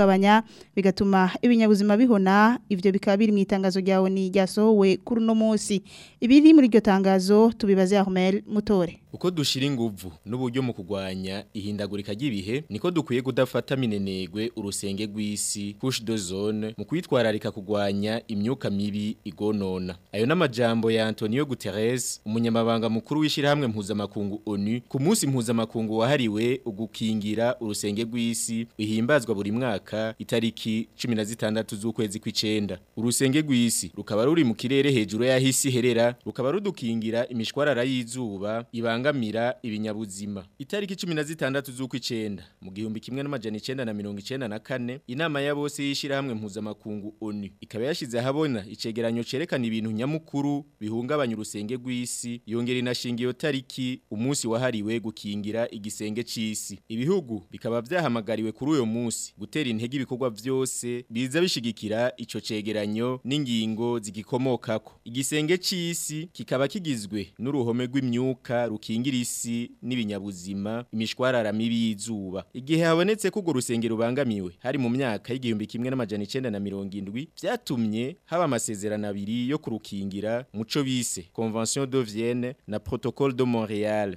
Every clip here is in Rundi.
gabanya bigatuma ibinyabuzima bihona ibyo bikaba biri mu itangazo rya ryasohowe kuri no munsi ibiri muri iryo tangazo tubibaze Ahmed Mutore uko dushira inguvu n'uburyo mu kugwanya ihindagurika ry'ibihe niko dukwiye kudafata minenegwe urusenge rw'isi push de zone mu kwitwararika kugwanya imyuka mibi igonona ayo n'amajambo ya Antonio Guterres umunyamabanga mukuru mpuza mpuzamakungu ONU ku munsi mpuzamakungu wahariwe ugukingira urusenge rw'isi ihimbazwa buri mwaka itariki 16 z'ukwezi kw'icenda urusenge rw'isi rukaba ruri mu kirere hejuru y'ahisi herera rukaba rudukingira imishwarara y'izuba ibanga bibangamira ibinyabuzima itariki 16 z'ukwicenda mu gihumbi kimwe n'amajana 994 inama ya bose yishira hamwe mpuza makungu ONU ikaba yashize ahabona icegeranyo cerekana ibintu nyamukuru bihungabanya urusenge gwisi yongera inashingiye tariki umunsi wahariwe gukingira igisenge cyisi ibihugu bikaba byahamagariwe kuri uyo munsi gutera intege ibikorwa byose biza bishigikira ico cegeranyo n'ingingo zigikomokako igisenge cyisi kikaba kigizwe n'uruhome rw'imyuka ruki rukingira isi n'ibinyabuzima imishwarara mibi y'izuba igihe habonetse ko urwo rusengero rubangamiwe hari mu myaka y'igihumbi kimwe n'amajana icyenda na mirongo indwi byatumye haba amasezerano abiri yo kurukingira muco bise convention de vienne na protocole de montreal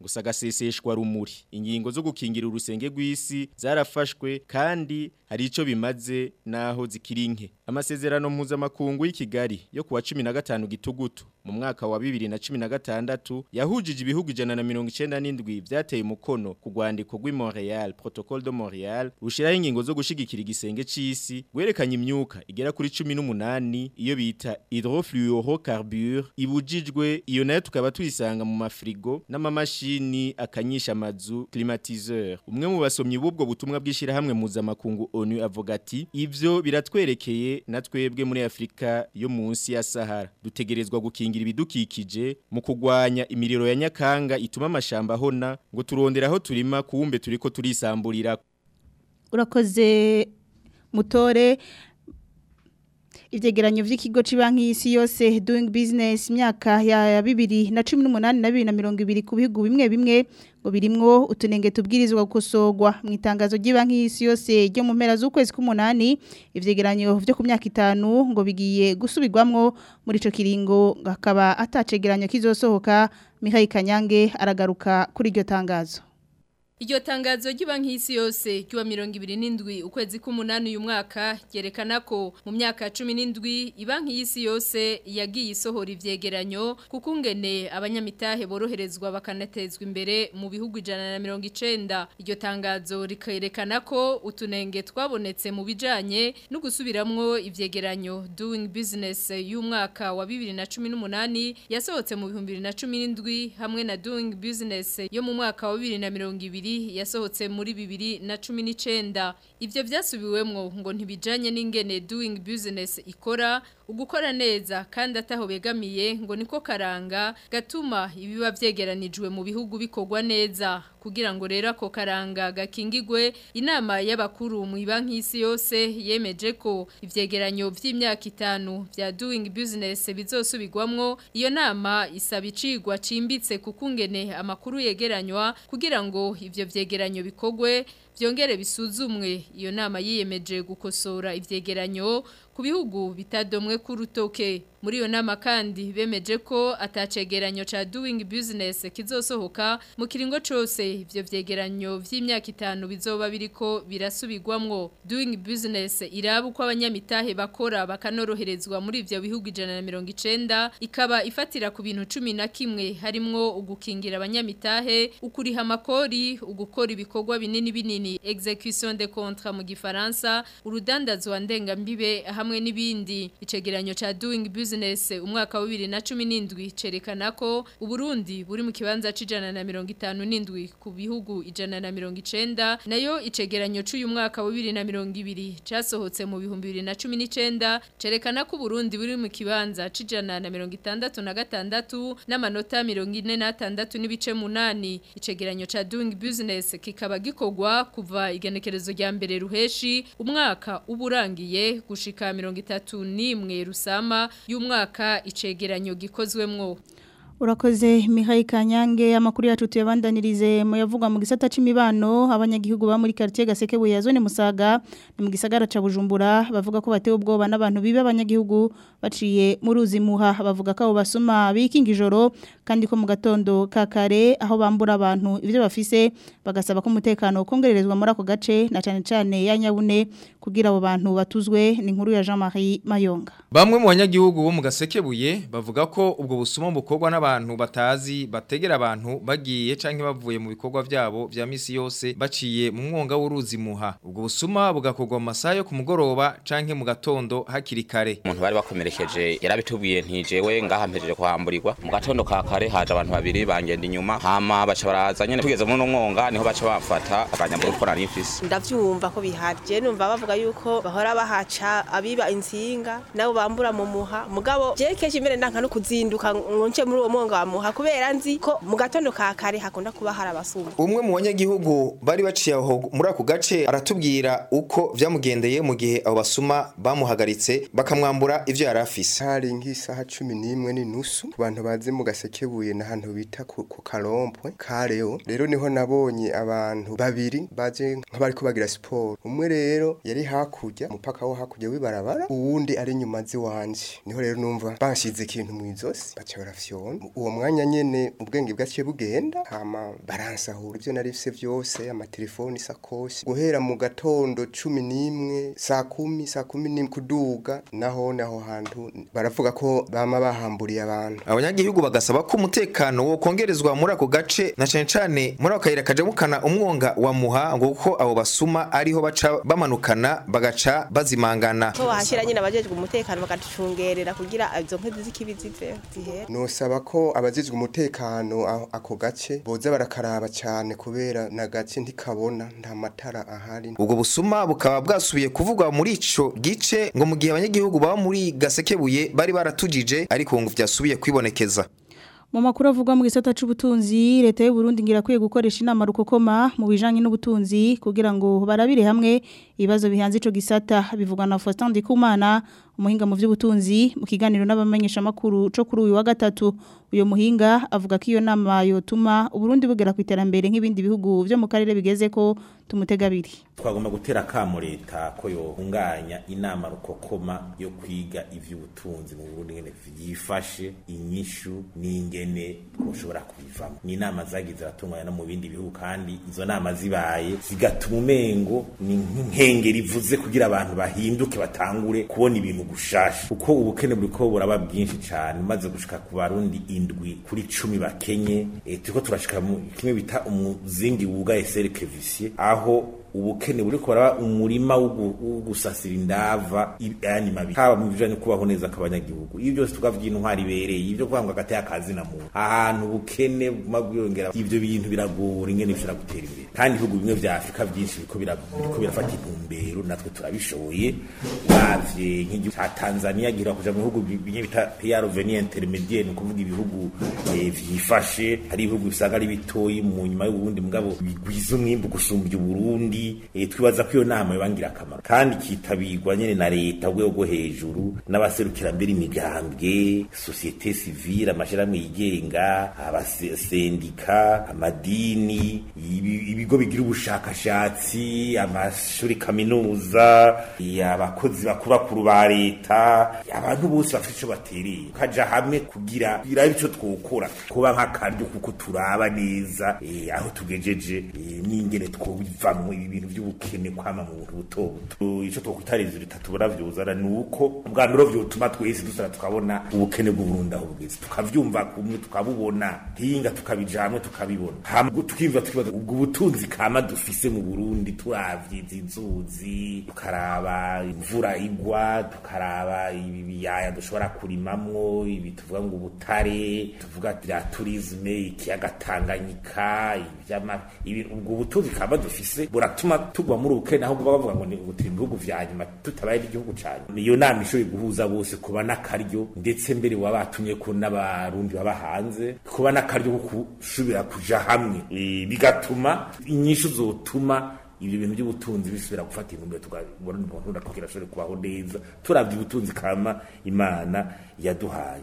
gusa gaseseshwa rumuri ingingo zo gukingira urusenge rw'isi zarafashwe kandi hari icyo bimaze naho zikiri nke amasezerano mpuzamakungu y'i Kigali yo kuwa 15 gitugutu mu mwaka wa 2016 yahujije ibihugu 197 byateye umukono ku rwandiko rw'i Montreal Protocole de Montreal rushiraho ingingo zo gushigikira igisenge cy'isi gwerekanye imyuka igera kuri 18 iyo bita hydrofluorocarbure ibujijwe iyo nayo tukaba tuyisanga mu mafrigo n'amamashini akanyisha amazu climatiseur umwe mu basomyi b'ubwo butumwa bw'ishirahamwe mpuzamakungu ONU avuga ati ivyo biratwerekeye na twebwe muri Afrika yo munsi ya Sahara dutegerezwa gukingira ibidukikije mu kugwanya imiriro ya nyakanga ituma amashamba hona ngo turonderaho turima kuwumbe turiko turisamburira urakoze mutore ibyegeranyo by'ikigo cy'ibanki y'isi yose doing business imyaka ya bibiri na cumi n'umunani na bibiri na mirongo ibiri ku bihugu bimwe bimwe ngo birimwo utunenge tubwirizwa gukosogwa mu itangazo ry'ibanki y'isi yose ryo mu mpera z'ukwezi k'umunani ivyegeranyo byo ku myaka itanu ngo bigiye gusubirwamwo muri icyo kiringo akaba atacegeranyo kizosohoka Mihai Kanyange aragaruka kuri iryo tangazo iryo tangazo ry'ibanki y'isi yose kiwa mirongo ibiri n'indwi ukwezi k'umunani uyu mwaka ryerekana ko mu myaka cumi n'indwi ibanki y'isi yose yagiye isohora ivyegeranyo kukungene abanyamitahe boroherezwa bakanatezwa imbere mu bihugu ijana na mirongo icenda iryo tangazo rikerekana ko utunenge twabonetse mu bijanye no gusubiramwo ivyegeranyo doing business y'umwaka wa bibiri na cumi n'umunani yasohotse mu bibiri na cumi n'indwi hamwe na doing business yo mu mwaka wa na mirongo ibiri yasohotse muri bibiri na cumi n'icyenda ibyo byasubiwemwo ngo ntibijyanye n'ingene doing business ikora ugukora neza kandi ataho begamiye ngo niko karanga gatuma ibiba byegeranijwe mu bihugu bikorwa neza kugira ngo rero ako karanga gakingigwe inama y'abakuru mu banki y'isi yose yemeje ko ivyegeranyo vy'imyaka itanu vya doing business bizosubirwamwo iyo nama isaba icigwa cimbitse kukungene amakuru yegeranywa kugira ngo ivyo vyegeranyo bikogwe byongere bisuzumwe iyo nama yiyemeje gukosora ivyegeranyo ku bihugu bitadomwe ku rutoke muri iyo nama kandi bemeje ko atacegeranyo cha doing business kizosohoka mu kiringo cyose ivyo vyegeranyo vy'imyaka itanu bizoba biriko birasubirwamwo doing business irabu uko abanyamitahe bakora bakanoroherezwa muri ivyo bihugu ijana na mirongo icenda ikaba ifatira ku bintu cumi na kimwe harimwo ugukingira abanyamitahe ukuriha amakori ugukora ibikorwa binini binini execution de contrat mu gifaransa urudandazwa ndengambibe hamwe hamwe n'ibindi icegeranyo ca doing business umwaka wa 2017 cerekana ko uburundi buri mu kibanza c'ijana na mirongo itanu n'indwi ku bihugu ijana na mirongo icenda nayo icegeranyo c'uyu mwaka wa 2020 cyasohotse mu bihumbi bibiri na cumi n'icenda cerekana ko Burundi buri mu kibanza c'ijana na mirongo itandatu na gatandatu n'amanota mirongo ine n'atandatu n'ibice munani icegeranyo ca doing business kikaba gikogwa kuva igenekerezo rya mbere ruheshi umwaka uburangiye gushika mirongo itatu n'imwe rusama y'umwaka icegeranyo gikozwemwo urakoze mihaye kanyange amakuru yacu tuyabandanirize mu yavugwa mu gisata c'imibano abanyagihugu ba muri quartier gaseke buya zone musaga ni mu gisagara ca bujumbura bavuga ko batewe ubwoba n'abantu bibe abanyagihugu baciye mu ruzi muha bavuga ko abo basuma bikinga ijoro kandi ko mu gatondo ka kare aho bambura abantu ibyo bafise bagasaba ko umutekano kongererezwa muri ako gace na cyane cyane ya nyabune kugira abo bantu batuzwe ni inkuru ya Jean Marie Mayonga bamwe mu banyagihugu bo mu gasekebuye bavuga ko ubwo busuma bukorwa n'abantu abantu batazi bategera abantu bagiye cyangwa bavuye mu bikorwa byabo bya misi yose baciye mu mwonga w'uruzi muha ubwo busuma bugakorwa mu yo ku mugoroba cyangwa mu gatondo hakiri kare umuntu bari bakomerekeje yarabitubwiye ntijewe ngaha mpejeje kuhamburirwa mu gatondo ka kare haje abantu babiri bangenda inyuma hama baca baraza nyine tugeze muri umwonga niho baca bafata akanyabura ukora n'imfisi ndavyumva ko biharye numva bavuga yuko bahora bahaca abiba insinga nabo bambura mu muha mugabo jekeje imbere ndanka no kuzinduka ngo nce muri uwo umugongo bamuha kubera nzi ko mu gatondo ka kare hakunda kuba hari abasuma umwe mu banyagihugu bari baciye aho muri ako gace aratubwira uko byamugendeye mu gihe abo basuma bamuhagaritse bakamwambura ibyo yari afise hari nk'isaha cumi n'imwe n'inusu ku bantu bazi mu gasekebuye n'ahantu bita ku karompwe kareo rero niho nabonye abantu babiri baje nk'abari kubagira siporo umwe rero yari hakurya umupaka wo hakurya w'ibarabara uwundi ari inyuma ziwanje niho rero numva banshize ikintu mu izosi baca barafyona uwo mwanya nyine ubwenge bwacye bugenda hama baranse ahura ibyo nari bise byose amatelefone isakoshi guhera mu gatondo cumi n'imwe saa kumi saa kumi n'imwe kuduga naho naho hantu baravuga ko bama bahamburiye abantu abanyagihugu bagasaba ko umutekano wo kongerezwa muri ako gace na cyane cyane muri ako kayira kajabukana umwonga wa muha ngo kuko abo basuma ariho baca bamanukana bagaca bazimangana so bahashira nyine abajejwe umutekano bagaducungerera kugira izo nkizi zikibi zive zihere nosaba ko ko abajijwe umutekano ako gace boza barakaraba cyane kubera na gace ntikabona nta matara ahari ubwo busuma bukaba bwasubiye kuvugwa muri ico gice ngo mu gihe abanyagihugu baba muri gasekebuye bari baratujije ariko ngo byasubiye kwibonekeza mu makuru avugwa mu gisata cy'ubutunzi leta y'u Burundi ngirakwiye gukoresha inama rukokoma mu bijanye n'ubutunzi kugira ngo barabire hamwe ibibazo bihanze icyo gisata bivugwa na Faustin Ndikumana umuhinga mu by'ubutunzi mu kiganiro n'abamenyeshamakuru cyo kuri uyu wa gatatu uyu muhinga avuga ko iyo nama yotuma uburundi bugera ku iterambere nk'ibindi bihugu byo mu karere bigeze ko tumutega abiri twagomba gutera akamu leta ko yohunganya inama rukokoma yo kwiga iby'ubutunzi mu burundi ngene yifashe inyishu n'ingene ushobora kubivamo ni inama zagiye ziratunganya no mu bindi bihugu kandi izo nama zibaye zigatuma umengo ni nk'inkengeri ivuze kugira abantu bahinduke batangure kubona ibintu mu uko ubukene ubukene ko buraba bwinshi cyane maze gushika ku barundi indwi kuri cumi bakenye e, turiko turashika mu kimwe bita umuzingi wugaye serikevisiye aho ubukene buri kubara umurima wo gusasira indava yani mabi haba mu bijanye kubaho neza kabanyagihugu ibyo byose tukavuga intwari ibereye ibyo kwanga gateye akazi na muntu ahantu ubukene magwiyongera ibyo bintu biragora ingene bishobora gutera imbere kandi ibihugu bimwe bya Afrika byinshi biko biriko birafata intumbero natwe turabishoboye bavye nk'igihugu cya Tanzania gira kuja mu bihugu bimwe bita PR venir ni kuvuga ibihugu e, vyifashe hari ibihugu bisaga ari bitoyi mu nyuma y’ubundi mugabo bigwiza umwimbu gusumbya uburundi kabiri eh, twibaza ko iyo nama yoba ngirakamaro kandi ikitabirwa nyine na leta rwego rwo hejuru n'abaserukirambere imigambwe sosiyete sivile amashyirahamwe yigenga abasendika amadini ibigo bigira ubushakashatsi amashuri kaminuza abakozi bakora ku ba leta abantu bose bafite icyo batereye tukajya hamwe kugira birabe icyo twokora kuba nk'akaryo kuko turaba neza eh, aho tugejeje eh, n'ingene twobivamo ibintu by'ubukene kwama mu buntu buto buto icyo twakwita rezo bitatu baravyuzana ni uko bwa mbere byo twese dusara tukabona ubukene bw'uburundi aho bwese tukabyumva kumwe tukabubona hinga tukabijamwe tukabibona hama tukimva tukibaza ubwo butunzi kama dufise mu Burundi turavye inzuzi tukaraba imvura igwa tukaraba ibi biyaya dushobora kurimamwo ibi tuvuga ngo ubutare tuvuga bya turisme ikiyaga Tanganyika ibyama ubwo butunzi kama dufise burat atuma tugwa muri ukene ahubwo baba bavuga ngo ni ubu mu bihugu bya nyuma tutabaye n'igihugu ca nyuma iyo nama ishoboye guhuza bose kuba n'akaryo ndetse mbere baba batumye ko n'abarundi baba hanze kuba n'akaryo ko gushobora kuja hamwe e, bigatuma inyishu zotuma ibyo bintu by'ubutunzi bisubira gufata intumbero tugabona umuntu kugira ashobore kubaho neza turabya ubutunzi kama imana yaduhaye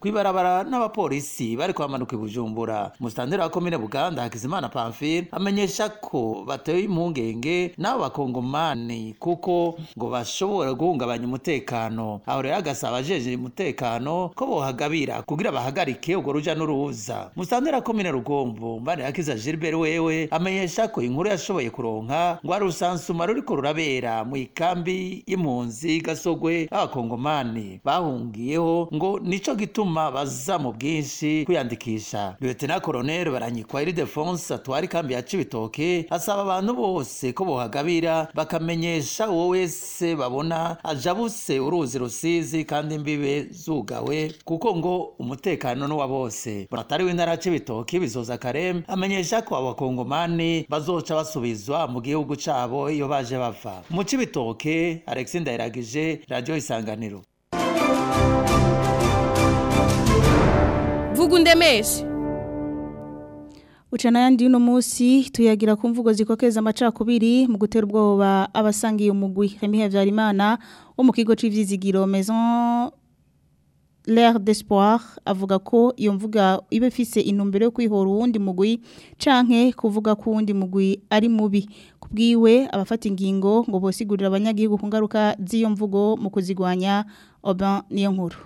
ku ibarabara n'abapolisi bari kwamanuka i bujumbura umusitanteri wa komine buganda hakizimana pamfile amenye bimenyesha ko bateye impungenge n'abo bakongomani kuko ngo bashobora guhungabanya umutekano aho rero agasaba ajeje umutekano ko bohagabira kugira bahagarike urwo ruja n'uruza musandera komine rugombo mbanirakiza Gilbert wewe amenyesha ko inkuru yashoboye kuronka ngo ari urusansuma ruriko rurabera mu ikambi y'impunzi gasogwe abakongomani bahungiyeho ngo nico gituma baza mu bwinshi kwiyandikisha na colonel baranyikwa iri defense atwara ikambi ya Cibitoke bw'ibitoke asaba abantu bose ko bohagabira bakamenyesha uwo wese babona ajabuse uruzi rusizi kandi imbibe zugawe kuko ngo umutekano n’uwa wa bose buratari w'intara c'ibitoki bizoza karem amenyesha ko abakongomani bazoca basubizwa mu gihugu cabo iyo baje bava mu c'ibitoke alexi ndayiragije radio isanganiro vuga undemeshe ucana yandi uno munsi tuyagira ku mvugo zikokeza amacakubiri mu gutera ubwoba abasangiye umugwi Remy Habyarimana wo mu kigo c'ivizigiro Maison L'air d'espoir avuga ko iyo mvuga iba ifise intumbero yo kwihora uwundi mugwi canke kuvuga ko uwundi mugwi ari mubi kubwiwe abafata ingingo ngo bosigurira abanyagihugu ku ngaruka z'iyo mvugo mu kuzigwanya Oban niyo nkuru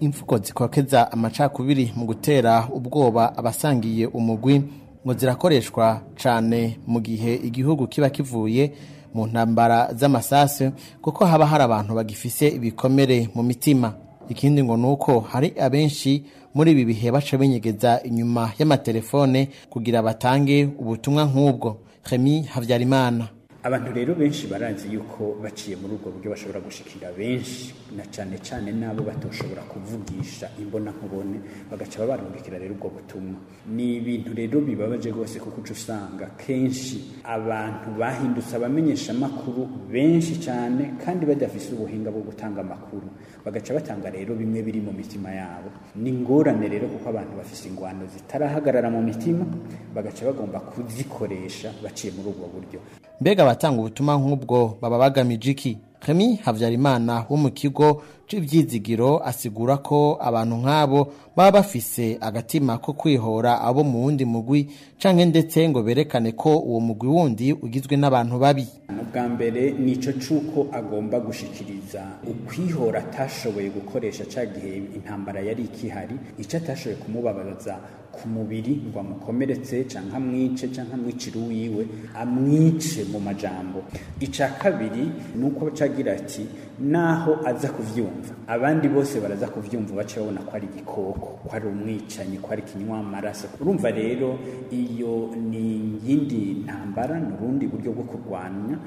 imvugo zikokeza amacakubiri mu gutera ubwoba abasangiye umugwi ngo zirakoreshwa cyane mu gihe igihugu kiba kivuye mu ntambara z'amasasu kuko haba hari abantu bagifise ibikomere mu mitima ikindi ngo ni uko hari abenshi muri ibi bihe baca binyegeza inyuma y'amatelefone kugira batange ubutumwa nk'ubwo remi habyarimana abantu rero benshi barazi yuko baciye muri ubwo buryo bashobora gushikira benshi na cyane cyane n'abo batoshobora kuvugisha imbonankubone bagaca barungikira rero ubwo butumwa ni ibintu rero bibabaje rwose kuko uca usanga kenshi abantu bahindutse abamenyeshamakuru benshi cyane kandi badafise ubuhinga bwo gutanga amakuru bagaca batanga rero bimwe biri mu mitima yabo ni ingorane rero kuko abantu bafise ingwano zitarahagarara mu mitima bagaca bagomba kuzikoresha baciye muri ubwo buryo mbega abatanga ubutumwa nk'ubwo baba bagamije iki Remy Havyarimana wo mu kigo cy'ibyizigiro asigura ko abantu nk'abo baba bafise agatima ko kwihora abo mu wundi mugwi canke ndetse ngo berekane ko uwo mugwi wundi ugizwe n'abantu babi ubwa mbere nico cuko agomba gushikiriza ukwihora atashoboye gukoresha ca gihe intambara yari ikihari ico atashoboye kumubabaza ku mubiri ngo amukomeretse canke amwice canke amwicire uwiwe amwice mu majambo ica kabiri nuko ca agira ati naho aza kubyumva abandi bose baraza kubyumva bace babona ko ari igikoko ko ari umwicanyi ko ari amaraso urumva rero iyo ni iyindi ntambara ni ubundi buryo bwo kurwanya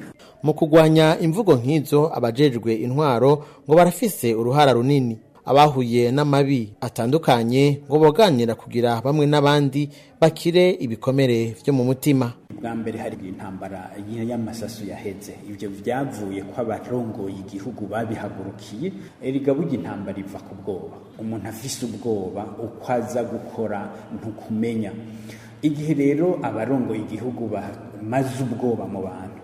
mu kurwanya imvugo nk'izo abajejwe intwaro ngo barafise uruhara runini abahuye n'amabi atandukanye ngo boganira kugira bamwe n'abandi bakire ibikomere byo mu mutima bwa mbere hari intambara y'amasasu yaheze ibyo byavuye ko abarongoye igihugu babihagurukiye erega intambara iva ku bwoba umuntu afise ubwoba uko aza gukora ntukumenya igihe rero abarongoye igihugu bamaze ubwoba mu bantu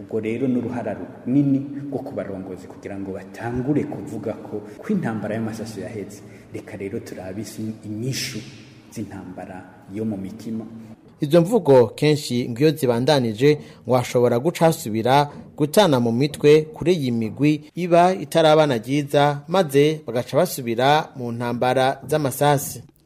ubwo rero n'uruhara runini rwo kubarongozi kugira ngo batangure kuvuga ko ko intambara y'amasaso yahetse reka rero turabise inyishu z'intambara yo mu mitima izo mvugo kenshi ngo zibandanije ngo hashobora gucasubira gutana mu mitwe kuri iyi migwi iba itarabana ryiza maze bagaca basubira mu ntambara z'amasasi